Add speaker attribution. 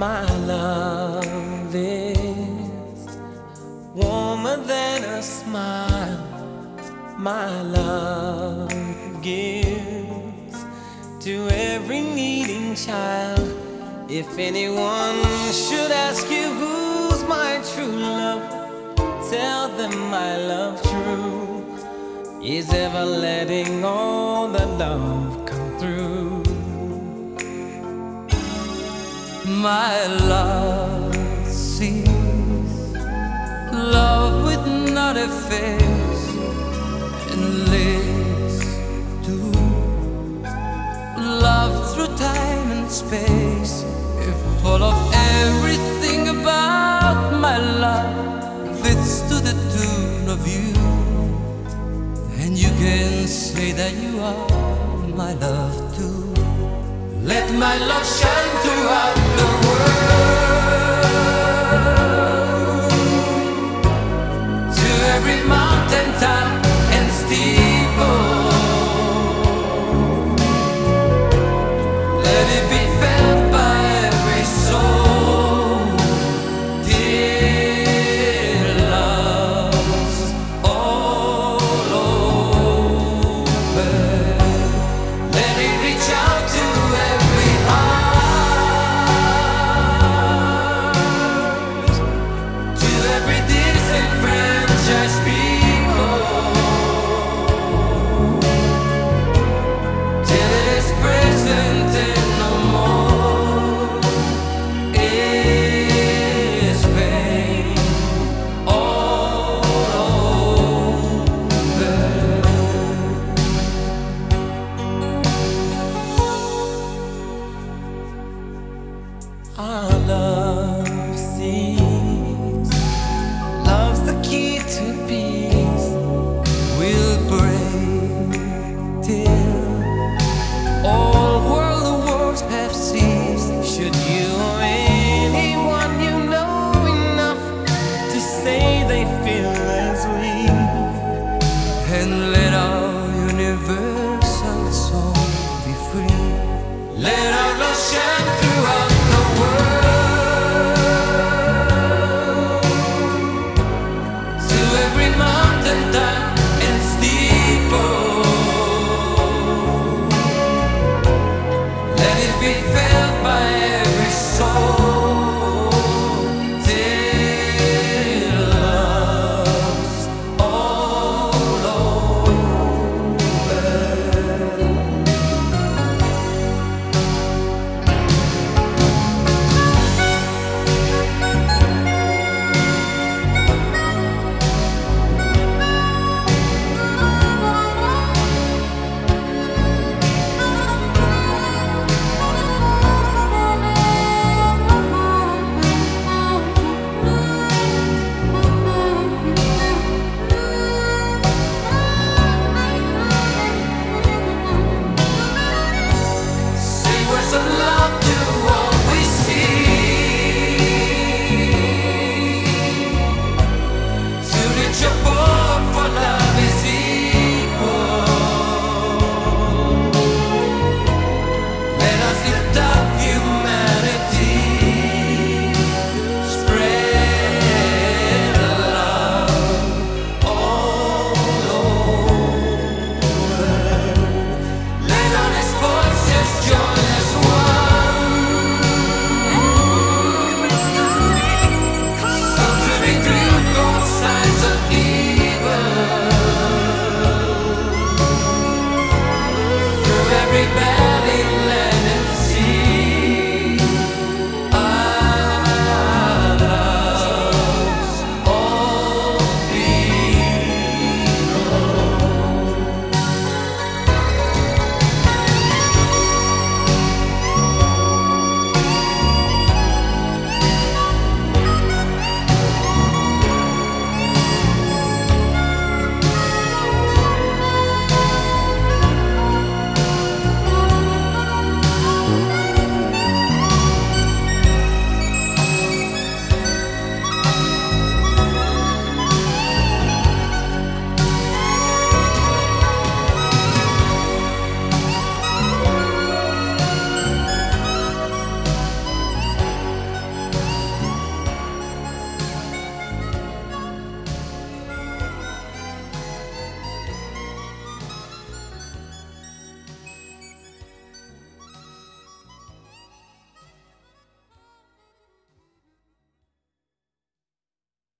Speaker 1: My love is warmer than a smile. My love gives to every needing child. If anyone should ask you who's my true love, tell them my love true is ever letting all the love come through.
Speaker 2: My love sees love with not a face and lives to love through time and space. If full of everything about my love fits to the tune of you, and you can say that you are my love too. Let my love shine throughout the world
Speaker 1: Our love
Speaker 2: be fair.